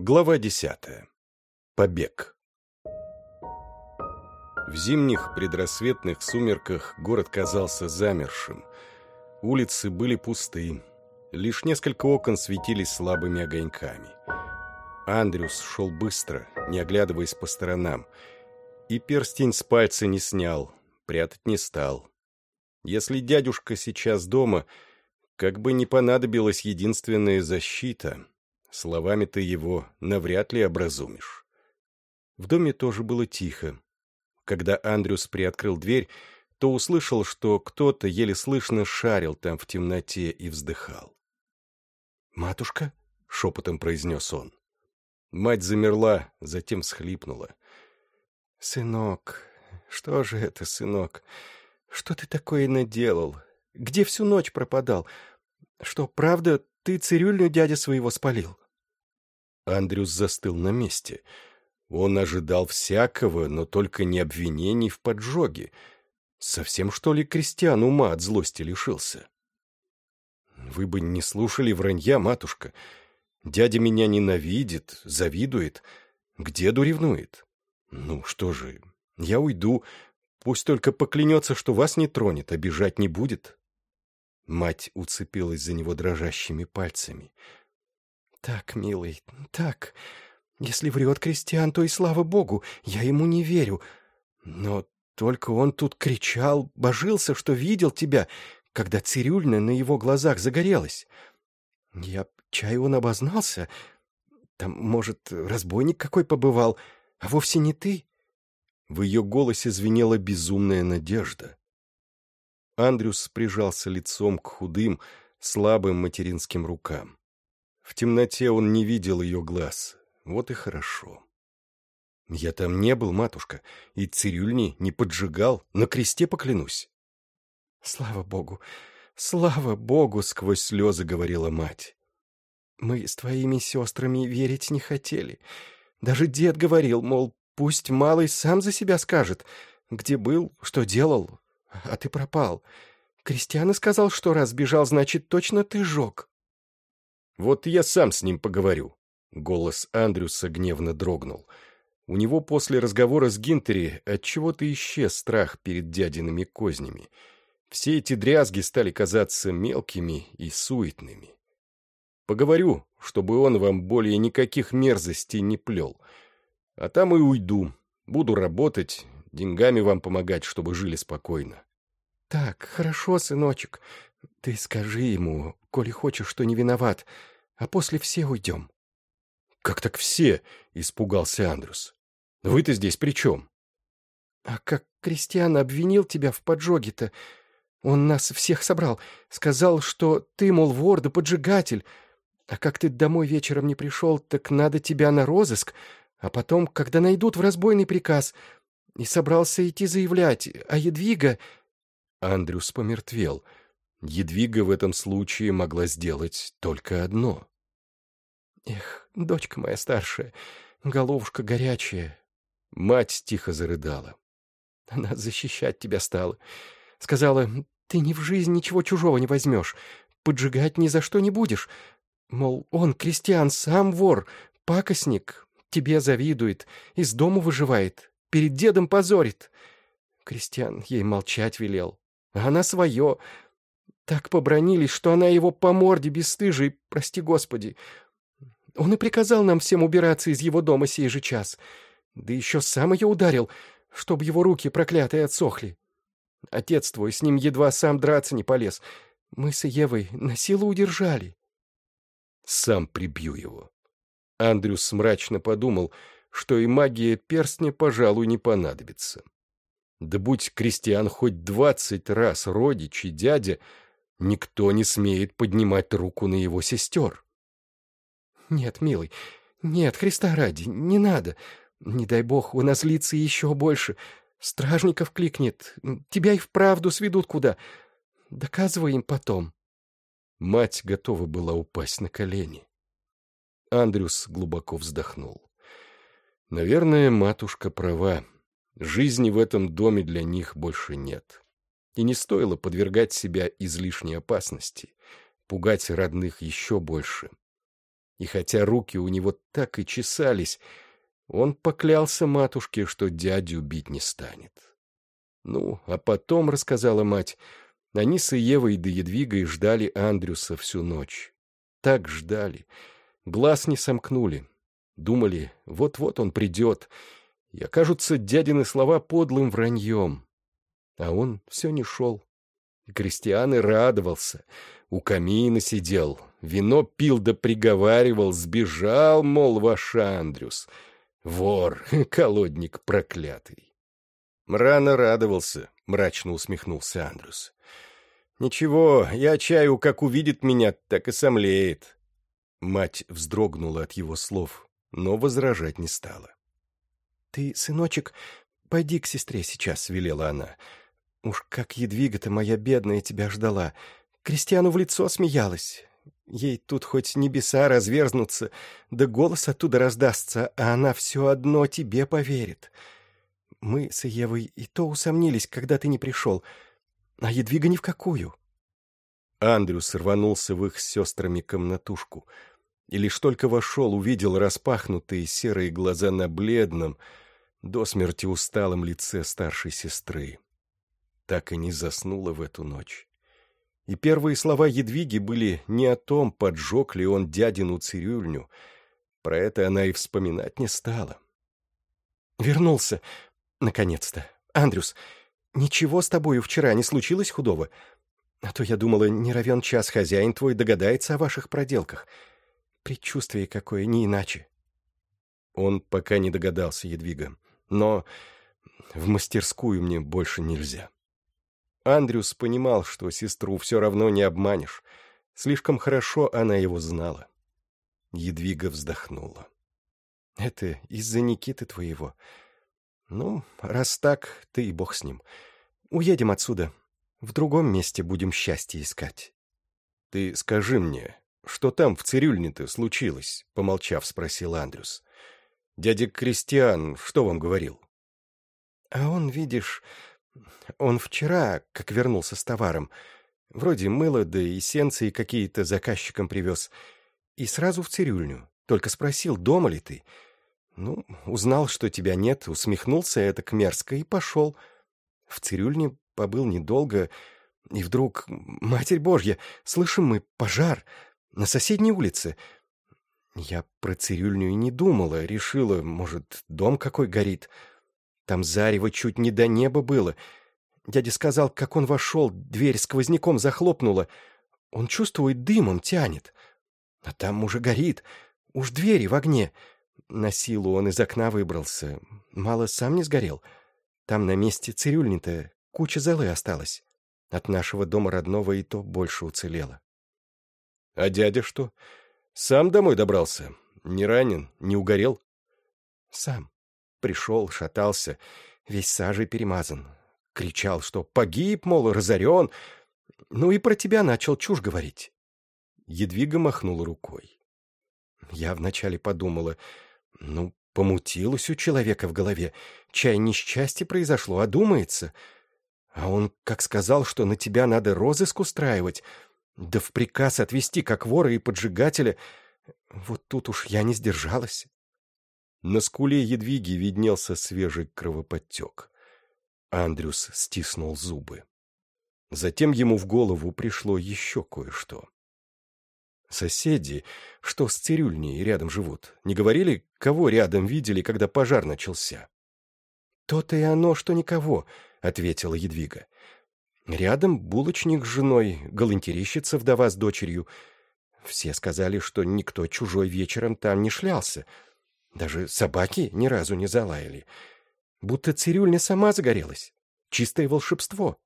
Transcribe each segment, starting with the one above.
Глава десятая. Побег. В зимних предрассветных сумерках город казался замершим. Улицы были пусты. Лишь несколько окон светились слабыми огоньками. Андрюс шел быстро, не оглядываясь по сторонам. И перстень с пальца не снял, прятать не стал. Если дядюшка сейчас дома, как бы не понадобилась единственная защита — Словами ты его навряд ли образумишь. В доме тоже было тихо. Когда Андрюс приоткрыл дверь, то услышал, что кто-то еле слышно шарил там в темноте и вздыхал. «Матушка?» — шепотом произнес он. Мать замерла, затем всхлипнула. «Сынок, что же это, сынок? Что ты такое наделал? Где всю ночь пропадал? Что, правда, ты цирюльню дядя своего спалил?» Андрюс застыл на месте. Он ожидал всякого, но только не обвинений в поджоге. Совсем, что ли, крестьян ума от злости лишился? Вы бы не слушали вранья, матушка. Дядя меня ненавидит, завидует, к деду ревнует. Ну что же, я уйду, пусть только поклянется, что вас не тронет, обижать не будет. Мать уцепилась за него дрожащими пальцами. «Так, милый, так. Если врет крестьян, то и слава богу, я ему не верю. Но только он тут кричал, божился, что видел тебя, когда цирюльна на его глазах загорелась. Я чай он обознался. Там, может, разбойник какой побывал, а вовсе не ты». В ее голосе звенела безумная надежда. Андрюс прижался лицом к худым, слабым материнским рукам. В темноте он не видел ее глаз. Вот и хорошо. Я там не был, матушка, и цирюльни не поджигал, на кресте поклянусь. Слава богу, слава богу, сквозь слезы говорила мать. Мы с твоими сестрами верить не хотели. Даже дед говорил, мол, пусть малый сам за себя скажет, где был, что делал, а ты пропал. Кристиан сказал, что раз бежал, значит, точно ты жег. Вот я сам с ним поговорю. Голос Андрюса гневно дрогнул. У него после разговора с Гинтери отчего-то исчез страх перед дядиными кознями. Все эти дрязги стали казаться мелкими и суетными. Поговорю, чтобы он вам более никаких мерзостей не плел. А там и уйду. Буду работать, деньгами вам помогать, чтобы жили спокойно. Так, хорошо, сыночек. Ты скажи ему, коли хочешь, что не виноват, а после все уйдем. Как так все? Испугался Андрюс. Вы-то здесь при чем? А как Кристиан обвинил тебя в поджоге-то? Он нас всех собрал. Сказал, что ты, мол, вор да поджигатель. А как ты домой вечером не пришел, так надо тебя на розыск. А потом, когда найдут в разбойный приказ, и собрался идти заявлять, а Едвига...» Андрюс помертвел. Едвига в этом случае могла сделать только одно. «Эх, дочка моя старшая, головушка горячая». Мать тихо зарыдала. Она защищать тебя стала. Сказала, ты ни в жизнь ничего чужого не возьмешь, поджигать ни за что не будешь. Мол, он, крестьян, сам вор, пакостник, тебе завидует, из дому выживает, перед дедом позорит. Крестьян ей молчать велел. А она свое. Так побронились, что она его по морде бесстыжей, прости господи. Он и приказал нам всем убираться из его дома сей же час. Да еще сам ее ударил, чтоб его руки проклятые отсохли. Отец твой с ним едва сам драться не полез. Мы с Евой на силу удержали. Сам прибью его. Андрюс мрачно подумал — что и магия перстня, пожалуй, не понадобится. Да будь крестьян хоть двадцать раз родич и дядя, никто не смеет поднимать руку на его сестер. Нет, милый, нет, Христа ради, не надо. Не дай бог, у нас лица еще больше. Стражников кликнет, тебя и вправду сведут куда. Доказывай им потом. Мать готова была упасть на колени. Андрюс глубоко вздохнул. Наверное, матушка права. Жизни в этом доме для них больше нет. И не стоило подвергать себя излишней опасности, пугать родных еще больше. И хотя руки у него так и чесались, он поклялся матушке, что дядю бить не станет. Ну, а потом, рассказала мать, они с Евой да Едвигой ждали Андрюса всю ночь. Так ждали. Глаз не сомкнули. Думали, вот-вот он придет, и окажутся дядины слова подлым враньем. А он все не шел. И Кристиан и радовался. У камина сидел, вино пил да приговаривал, сбежал, мол, ваш Андрюс. Вор, колодник проклятый. Рано радовался, мрачно усмехнулся Андрюс. Ничего, я чаю, как увидит меня, так и сомлеет. Мать вздрогнула от его слов, но возражать не стала. «Ты, сыночек, пойди к сестре сейчас», — велела она. «Уж как Едвига-то моя бедная тебя ждала. Крестьяну в лицо смеялась. Ей тут хоть небеса разверзнутся, да голос оттуда раздастся, а она все одно тебе поверит. Мы с Евой и то усомнились, когда ты не пришел, а Едвига ни в какую». Андрюс рванулся в их с сестрами комнатушку — и лишь только вошел, увидел распахнутые серые глаза на бледном, до смерти усталом лице старшей сестры. Так и не заснула в эту ночь. И первые слова Едвиги были не о том, поджег ли он дядину цирюльню. Про это она и вспоминать не стала. «Вернулся, наконец-то. Андрюс, ничего с тобою вчера не случилось худого? А то я думала, не равен час хозяин твой догадается о ваших проделках». Предчувствие какое, не иначе. Он пока не догадался, Едвига. Но в мастерскую мне больше нельзя. Андрюс понимал, что сестру все равно не обманешь. Слишком хорошо она его знала. Едвига вздохнула. «Это из-за Никиты твоего. Ну, раз так, ты и бог с ним. Уедем отсюда. В другом месте будем счастье искать». «Ты скажи мне, что там в цирюльне-то случилось?» — помолчав, спросил Андрюс. «Дядя Кристиан что вам говорил?» «А он, видишь, он вчера, как вернулся с товаром, вроде мыло да эссенции какие-то заказчикам привез, и сразу в цирюльню, только спросил, дома ли ты. Ну, узнал, что тебя нет, усмехнулся это к мерзко и пошел. В цирюльне побыл недолго, и вдруг, Матерь Божья, слышим мы пожар, на соседней улице. Я про цирюльню и не думала, решила, может, дом какой горит. Там зарево чуть не до неба было. Дядя сказал, как он вошел, дверь сквозняком захлопнула. Он чувствует, дымом тянет. А там уже горит. Уж двери в огне. На силу он из окна выбрался. Мало сам не сгорел. Там на месте цирюльни-то куча золы осталась. От нашего дома родного и то больше уцелело. А дядя что? Сам домой добрался? Не ранен? Не угорел? Сам. Пришел, шатался, весь сажей перемазан. Кричал, что погиб, мол, разорен. Ну и про тебя начал чушь говорить. Едвига махнула рукой. Я вначале подумала, ну, помутилось у человека в голове. Чай несчастье произошло, а думается. А он как сказал, что на тебя надо розыск устраивать, да в приказ отвести как вора и поджигателя. Вот тут уж я не сдержалась. На скуле Едвиги виднелся свежий кровоподтек. Андрюс стиснул зубы. Затем ему в голову пришло еще кое-что. Соседи, что с цирюльней рядом живут, не говорили, кого рядом видели, когда пожар начался? «То-то и оно, что никого», — ответила Едвига. Рядом булочник с женой, галантерищица вдова с дочерью. Все сказали, что никто чужой вечером там не шлялся. Даже собаки ни разу не залаяли. Будто цирюльня сама загорелась. Чистое волшебство.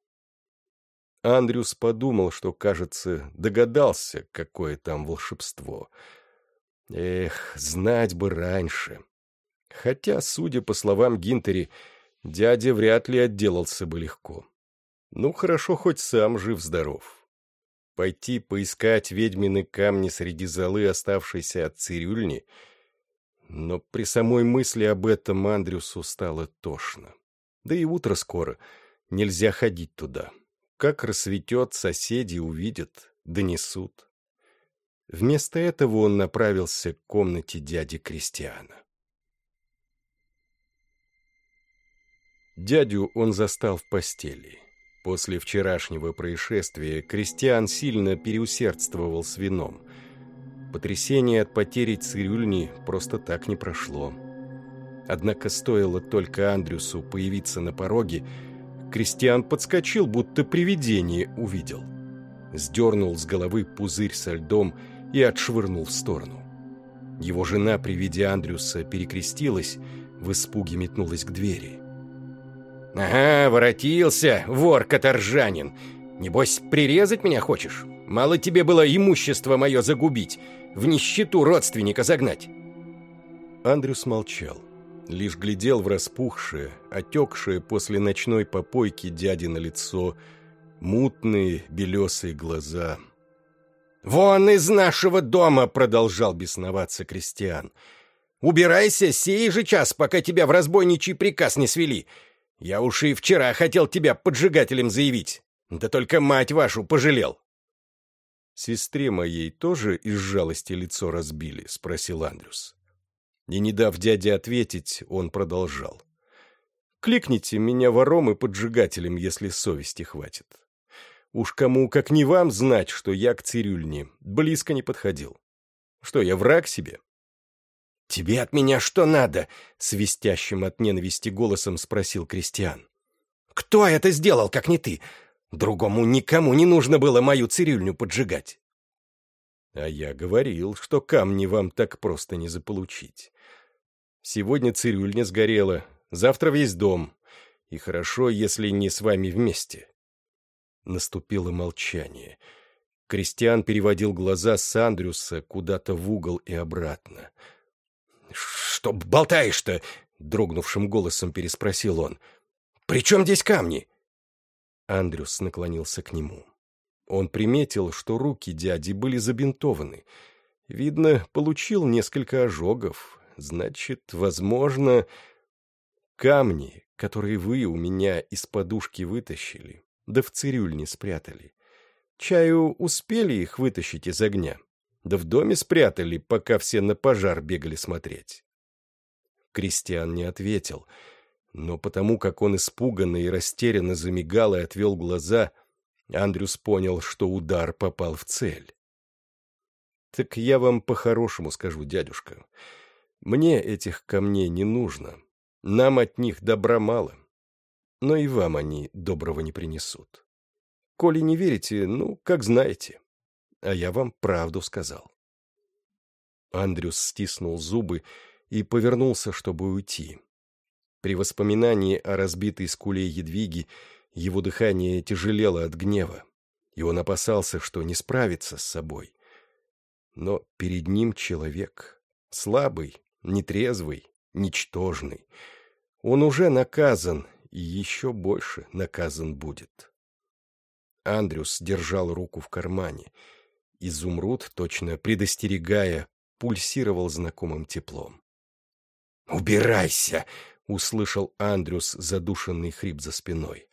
Андрюс подумал, что, кажется, догадался, какое там волшебство. Эх, знать бы раньше. Хотя, судя по словам Гинтери, дядя вряд ли отделался бы легко. Ну, хорошо, хоть сам жив-здоров. Пойти поискать ведьмины камни среди золы, оставшейся от цирюльни, но при самой мысли об этом Андрюсу стало тошно. Да и утро скоро, нельзя ходить туда. Как рассветет, соседи увидят, донесут. Вместо этого он направился к комнате дяди Кристиана. Дядю он застал в постели. После вчерашнего происшествия Кристиан сильно переусердствовал с вином. Потрясение от потери цирюльни просто так не прошло. Однако стоило только Андрюсу появиться на пороге, Кристиан подскочил, будто привидение увидел. Сдернул с головы пузырь со льдом и отшвырнул в сторону. Его жена при виде Андрюса перекрестилась, в испуге метнулась к двери. «Ага, воротился, вор-каторжанин. Небось, прирезать меня хочешь? Мало тебе было имущество мое загубить, в нищету родственника загнать». Андрюс молчал, лишь глядел в распухшее, отекшее после ночной попойки дяди на лицо, мутные белесые глаза. «Вон из нашего дома!» — продолжал бесноваться крестьян. «Убирайся сей же час, пока тебя в разбойничий приказ не свели. Я уж и вчера хотел тебя поджигателем заявить. Да только мать вашу пожалел. «Сестре моей тоже из жалости лицо разбили?» — спросил Андрюс. И, не дав дяде ответить, он продолжал. «Кликните меня вором и поджигателем, если совести хватит. Уж кому, как не вам, знать, что я к цирюльне близко не подходил. Что, я враг себе? «Тебе от меня что надо?» — свистящим от ненависти голосом спросил Кристиан. «Кто это сделал, как не ты? Другому никому не нужно было мою цирюльню поджигать». «А я говорил, что камни вам так просто не заполучить. Сегодня цирюльня сгорела, завтра весь дом. И хорошо, если не с вами вместе». Наступило молчание. Кристиан переводил глаза с Андрюса куда-то в угол и обратно — «Что болтаешь-то?» — дрогнувшим голосом переспросил он. «При чем здесь камни?» Андрюс наклонился к нему. Он приметил, что руки дяди были забинтованы. Видно, получил несколько ожогов. Значит, возможно, камни, которые вы у меня из подушки вытащили, да в цирюльне спрятали. Чаю успели их вытащить из огня?» Да в доме спрятали, пока все на пожар бегали смотреть. Кристиан не ответил, но потому как он испуганно и растерянно замигал и отвел глаза, Андрюс понял, что удар попал в цель. «Так я вам по-хорошему скажу, дядюшка. Мне этих камней не нужно. Нам от них добра мало. Но и вам они доброго не принесут. Коли не верите, ну, как знаете а я вам правду сказал. Андрюс стиснул зубы и повернулся, чтобы уйти. При воспоминании о разбитой скуле Едвиги его дыхание тяжелело от гнева, и он опасался, что не справится с собой. Но перед ним человек, слабый, нетрезвый, ничтожный. Он уже наказан, и еще больше наказан будет. Андрюс держал руку в кармане — Изумруд, точно предостерегая, пульсировал знакомым теплом. «Убирайся!» — услышал Андрюс задушенный хрип за спиной.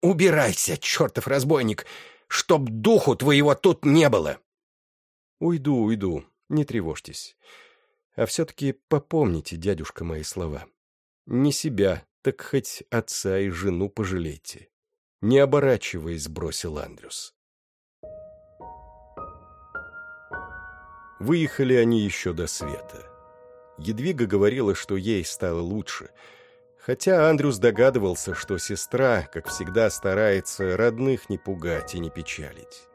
«Убирайся, чертов разбойник! Чтоб духу твоего тут не было!» «Уйду, уйду, не тревожьтесь. А все-таки попомните, дядюшка, мои слова. Не себя, так хоть отца и жену пожалейте». Не оборачиваясь, бросил Андрюс. Выехали они еще до света. Едвига говорила, что ей стало лучше, хотя Андрюс догадывался, что сестра, как всегда, старается родных не пугать и не печалить.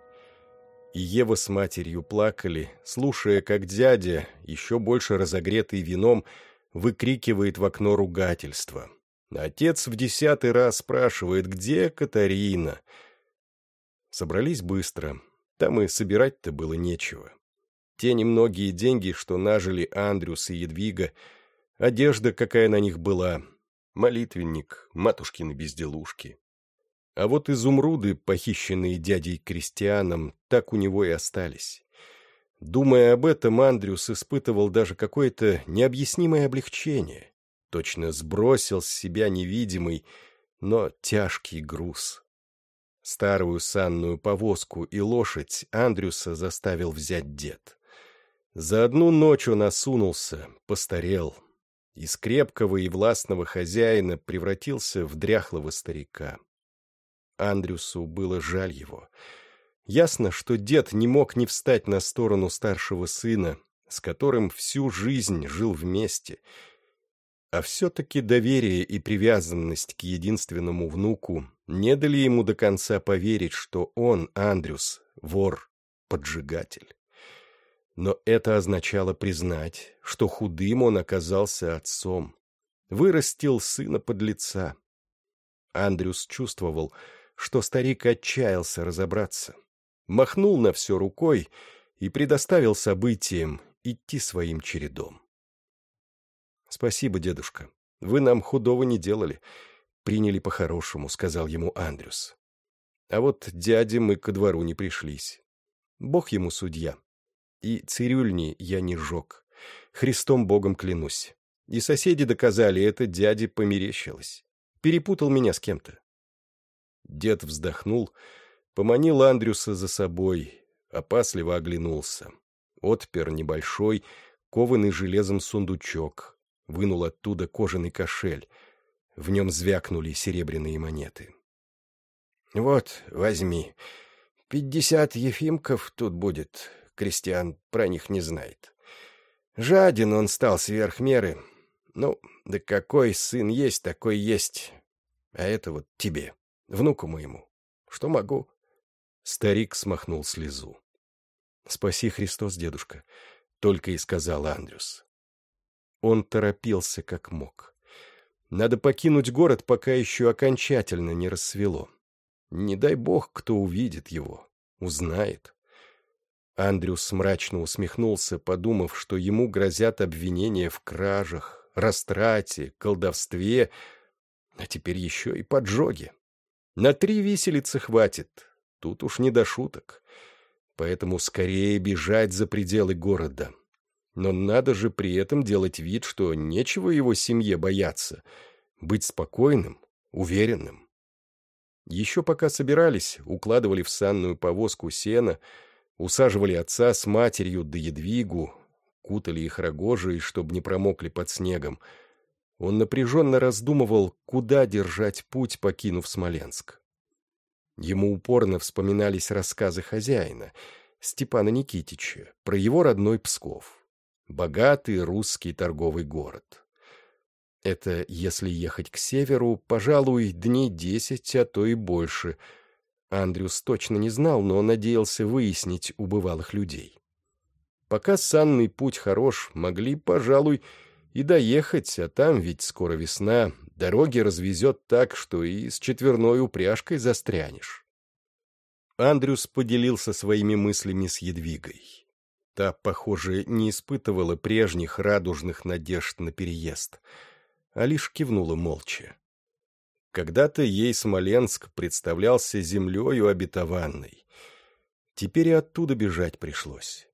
И Ева с матерью плакали, слушая, как дядя, еще больше разогретый вином, выкрикивает в окно ругательство. Отец в десятый раз спрашивает, где Катарина? Собрались быстро, там и собирать-то было нечего. Те немногие деньги, что нажили Андрюс и Едвига, одежда, какая на них была, молитвенник, матушкины безделушки. А вот изумруды, похищенные дядей Кристианом, так у него и остались. Думая об этом, Андрюс испытывал даже какое-то необъяснимое облегчение. Точно сбросил с себя невидимый, но тяжкий груз. Старую санную повозку и лошадь Андрюса заставил взять дед. За одну ночь он осунулся, постарел. Из крепкого и властного хозяина превратился в дряхлого старика. Андрюсу было жаль его. Ясно, что дед не мог не встать на сторону старшего сына, с которым всю жизнь жил вместе. А все-таки доверие и привязанность к единственному внуку не дали ему до конца поверить, что он, Андрюс, вор, поджигатель. Но это означало признать, что худым он оказался отцом. Вырастил сына подлеца. Андрюс чувствовал, что старик отчаялся разобраться. Махнул на все рукой и предоставил событиям идти своим чередом. «Спасибо, дедушка. Вы нам худого не делали. Приняли по-хорошему», — сказал ему Андрюс. «А вот дяде мы ко двору не пришлись. Бог ему судья. И цирюльни я не жег. Христом Богом клянусь. И соседи доказали, это дяде померещилось. Перепутал меня с кем-то». Дед вздохнул, поманил Андрюса за собой, опасливо оглянулся отпер небольшой, кованый железом сундучок, вынул оттуда кожаный кошель. В нем звякнули серебряные монеты. — Вот, возьми. Пятьдесят ефимков тут будет. Крестьян про них не знает. Жаден он стал сверх меры. Ну, да какой сын есть, такой есть. А это вот тебе, внуку моему. Что могу? Старик смахнул слезу. «Спаси Христос, дедушка», — только и сказал Андрюс. Он торопился как мог. Надо покинуть город, пока еще окончательно не рассвело. Не дай бог, кто увидит его, узнает. Андрюс мрачно усмехнулся, подумав, что ему грозят обвинения в кражах, растрате, колдовстве, а теперь еще и поджоге. На три виселицы хватит, тут уж не до шуток поэтому скорее бежать за пределы города. Но надо же при этом делать вид, что нечего его семье бояться, быть спокойным, уверенным. Еще пока собирались, укладывали в санную повозку сена, усаживали отца с матерью да едвигу, кутали их рогожей, чтобы не промокли под снегом. Он напряженно раздумывал, куда держать путь, покинув Смоленск. Ему упорно вспоминались рассказы хозяина, Степана Никитича, про его родной Псков. Богатый русский торговый город. Это, если ехать к северу, пожалуй, дней десять, а то и больше. Андрюс точно не знал, но надеялся выяснить у бывалых людей. Пока санный путь хорош, могли, пожалуй, и доехать, а там ведь скоро весна, дороги развезет так, что и с четверной упряжкой застрянешь. Андрюс поделился своими мыслями с Едвигой. Та, похоже, не испытывала прежних радужных надежд на переезд, а лишь кивнула молча. Когда-то ей Смоленск представлялся землею обетованной. Теперь и оттуда бежать пришлось.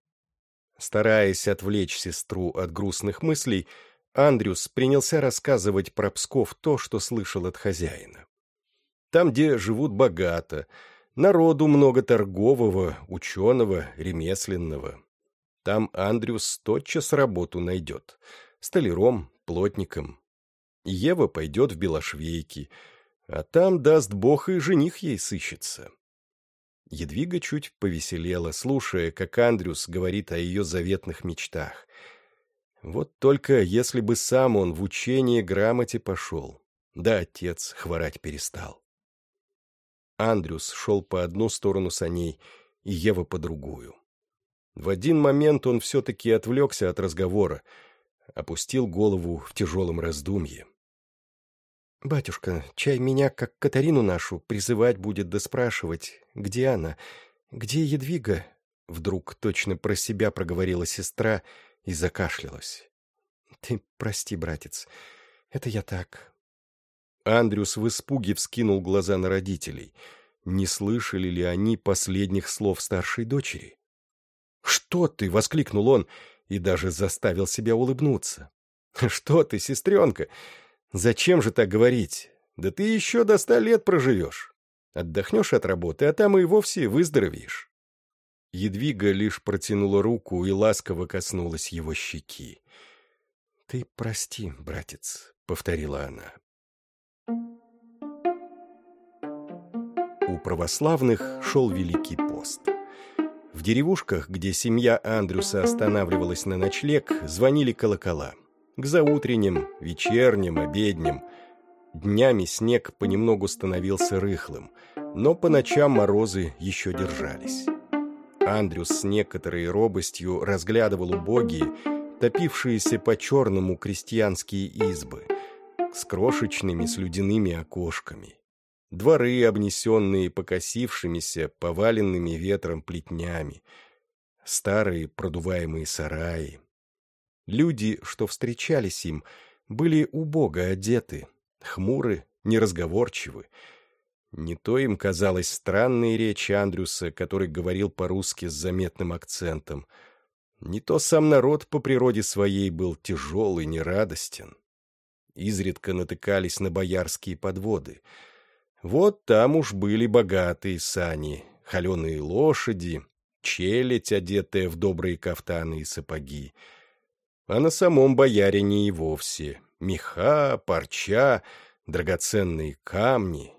Стараясь отвлечь сестру от грустных мыслей, Андрюс принялся рассказывать про Псков то, что слышал от хозяина. Там, где живут богато, народу много торгового, ученого, ремесленного. Там Андрюс тотчас работу найдет. Столяром, плотником. Ева пойдет в Белошвейки, а там, даст бог, и жених ей сыщется. Едвига чуть повеселела, слушая, как Андрюс говорит о ее заветных мечтах — вот только если бы сам он в учение грамоте пошел, да отец хворать перестал. Андрюс шел по одну сторону саней, и Ева по другую. В один момент он все-таки отвлекся от разговора, опустил голову в тяжелом раздумье. «Батюшка, чай меня, как Катарину нашу, призывать будет да спрашивать, где она, где Едвига?» Вдруг точно про себя проговорила сестра — и закашлялась. «Ты прости, братец, это я так». Андрюс в испуге вскинул глаза на родителей. Не слышали ли они последних слов старшей дочери? «Что ты?» — воскликнул он и даже заставил себя улыбнуться. «Что ты, сестренка? Зачем же так говорить? Да ты еще до ста лет проживешь. Отдохнешь от работы, а там и вовсе выздоровеешь». Едвига лишь протянула руку и ласково коснулась его щеки. «Ты прости, братец», — повторила она. У православных шел Великий пост. В деревушках, где семья Андрюса останавливалась на ночлег, звонили колокола. К заутренним, вечерним, обедням. Днями снег понемногу становился рыхлым, но по ночам морозы еще держались. Андрюс с некоторой робостью разглядывал убогие, топившиеся по-черному крестьянские избы, с крошечными слюдяными окошками. Дворы, обнесенные покосившимися, поваленными ветром плетнями, старые продуваемые сараи. Люди, что встречались им, были убого одеты, хмуры, неразговорчивы, не то им казалась странной речь Андрюса, который говорил по-русски с заметным акцентом, не то сам народ по природе своей был тяжелый, нерадостен. Изредка натыкались на боярские подводы. Вот там уж были богатые сани, холеные лошади, челядь, одетая в добрые кафтаны и сапоги. А на самом боярине и вовсе меха, парча, драгоценные камни,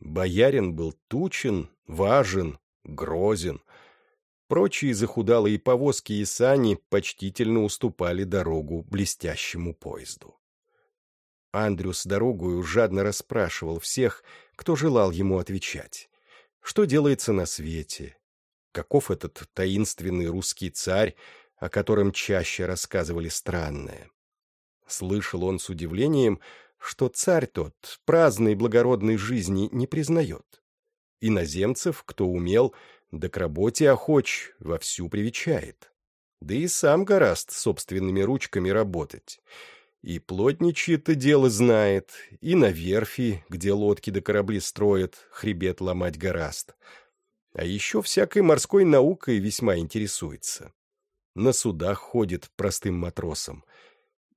Боярин был тучен, важен, грозен. Прочие захудалые повозки и сани почтительно уступали дорогу блестящему поезду. Андрюс дорогую жадно расспрашивал всех, кто желал ему отвечать. Что делается на свете? Каков этот таинственный русский царь, о котором чаще рассказывали странное? Слышал он с удивлением, что царь тот праздной благородной жизни не признает. Иноземцев, кто умел, да к работе охоч, вовсю привечает. Да и сам гораст собственными ручками работать. И плотничье-то дело знает, и на верфи, где лодки да корабли строят, хребет ломать гораст. А еще всякой морской наукой весьма интересуется. На судах ходит простым матросом —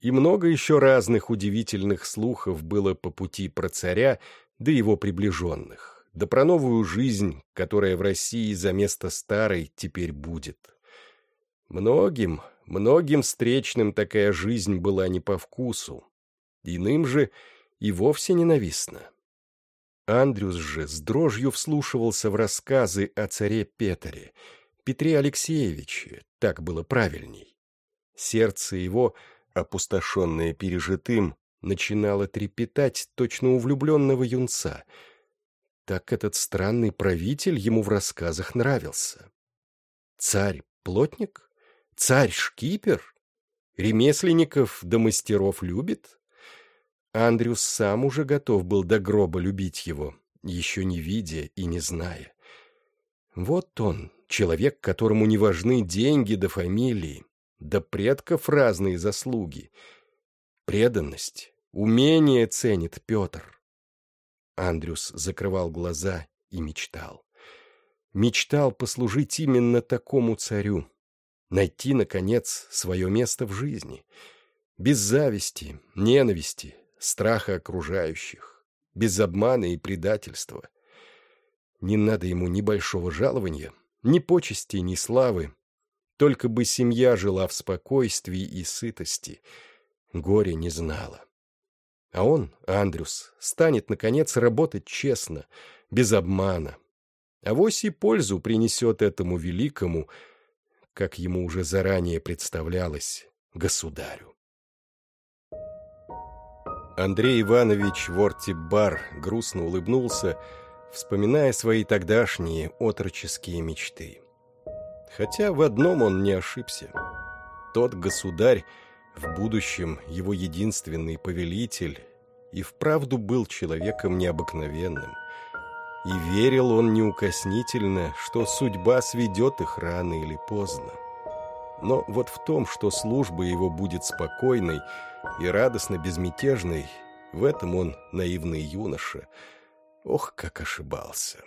и много еще разных удивительных слухов было по пути про царя да его приближенных, да про новую жизнь, которая в России за место старой теперь будет. Многим, многим встречным такая жизнь была не по вкусу, иным же и вовсе ненавистна. Андрюс же с дрожью вслушивался в рассказы о царе Петре, Петре Алексеевиче, так было правильней. Сердце его — опустошенное пережитым, начинало трепетать точно у влюбленного юнца. Так этот странный правитель ему в рассказах нравился. Царь-плотник? Царь-шкипер? Ремесленников да мастеров любит? Андрюс сам уже готов был до гроба любить его, еще не видя и не зная. Вот он, человек, которому не важны деньги да фамилии, да предков разные заслуги. Преданность, умение ценит Петр. Андрюс закрывал глаза и мечтал. Мечтал послужить именно такому царю, найти, наконец, свое место в жизни, без зависти, ненависти, страха окружающих, без обмана и предательства. Не надо ему ни большого жалования, ни почести, ни славы, только бы семья жила в спокойствии и сытости. Горе не знала. А он, Андрюс, станет, наконец, работать честно, без обмана. Авось и пользу принесет этому великому, как ему уже заранее представлялось, государю. Андрей Иванович Вортибар грустно улыбнулся, вспоминая свои тогдашние отроческие мечты. Хотя в одном он не ошибся. Тот государь, в будущем его единственный повелитель, и вправду был человеком необыкновенным. И верил он неукоснительно, что судьба сведет их рано или поздно. Но вот в том, что служба его будет спокойной и радостно безмятежной, в этом он наивный юноша. Ох, как ошибался.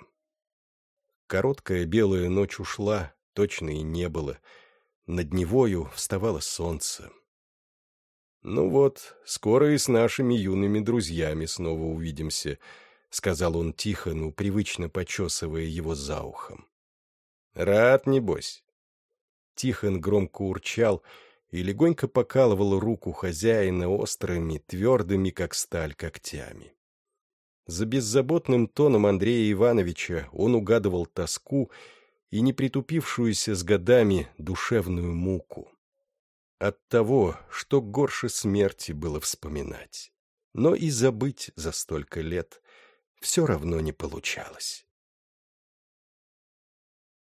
Короткая белая ночь ушла, точно и не было. Над Невою вставало солнце. «Ну вот, скоро и с нашими юными друзьями снова увидимся», сказал он Тихону, привычно почесывая его за ухом. «Рад, небось?» Тихон громко урчал и легонько покалывал руку хозяина острыми, твердыми, как сталь, когтями. За беззаботным тоном Андрея Ивановича он угадывал тоску и не притупившуюся с годами душевную муку. От того, что горше смерти было вспоминать. Но и забыть за столько лет все равно не получалось.